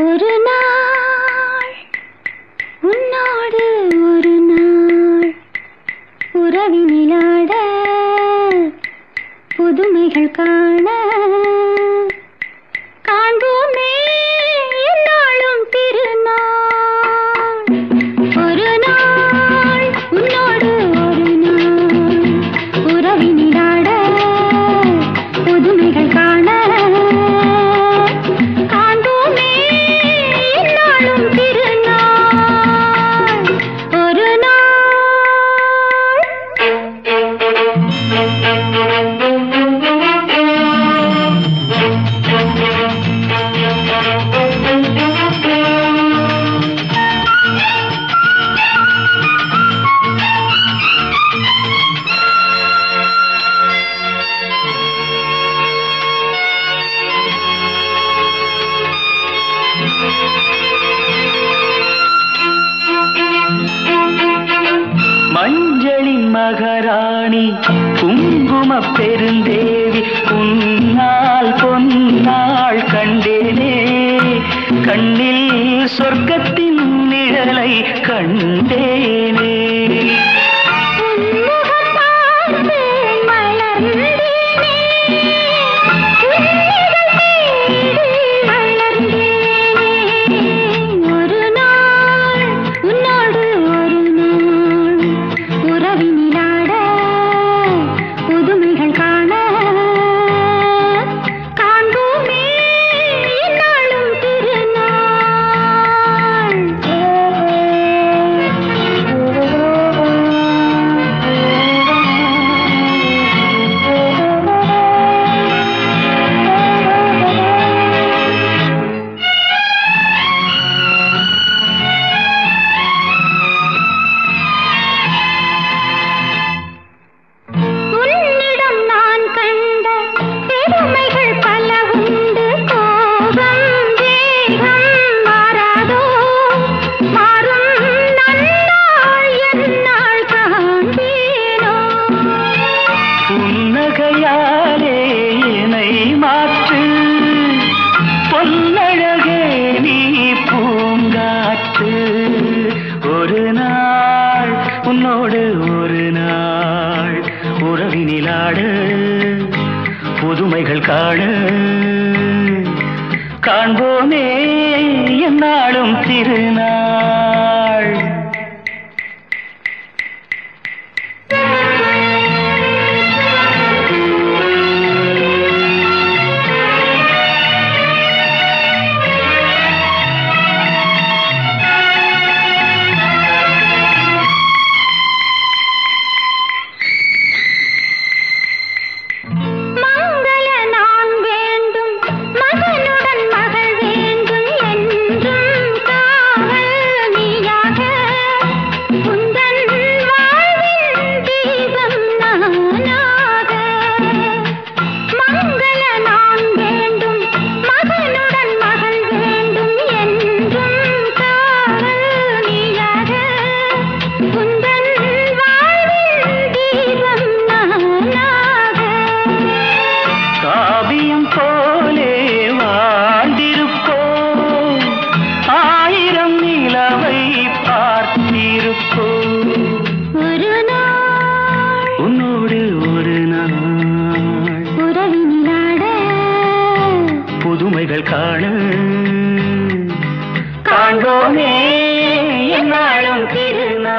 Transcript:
ஒரு நாள் உன்னோடு ஒரு நாள் உறவினிலாட புதுமைகள் காண ராணி குங்கும பெருந்தேவி உன்னால் பொன்னாள் கண்டேனே. கண்ணில் சொர்க்கத்தின் நிழலை கண்டேனே. உண்மைகள் காண. காண்போமே என்னாலும் திருநாள். കണ്ണുകൾ കാണും. കാണോനേ എന്നാളും തിരുനാ